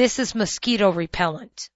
this is mosquito repellent.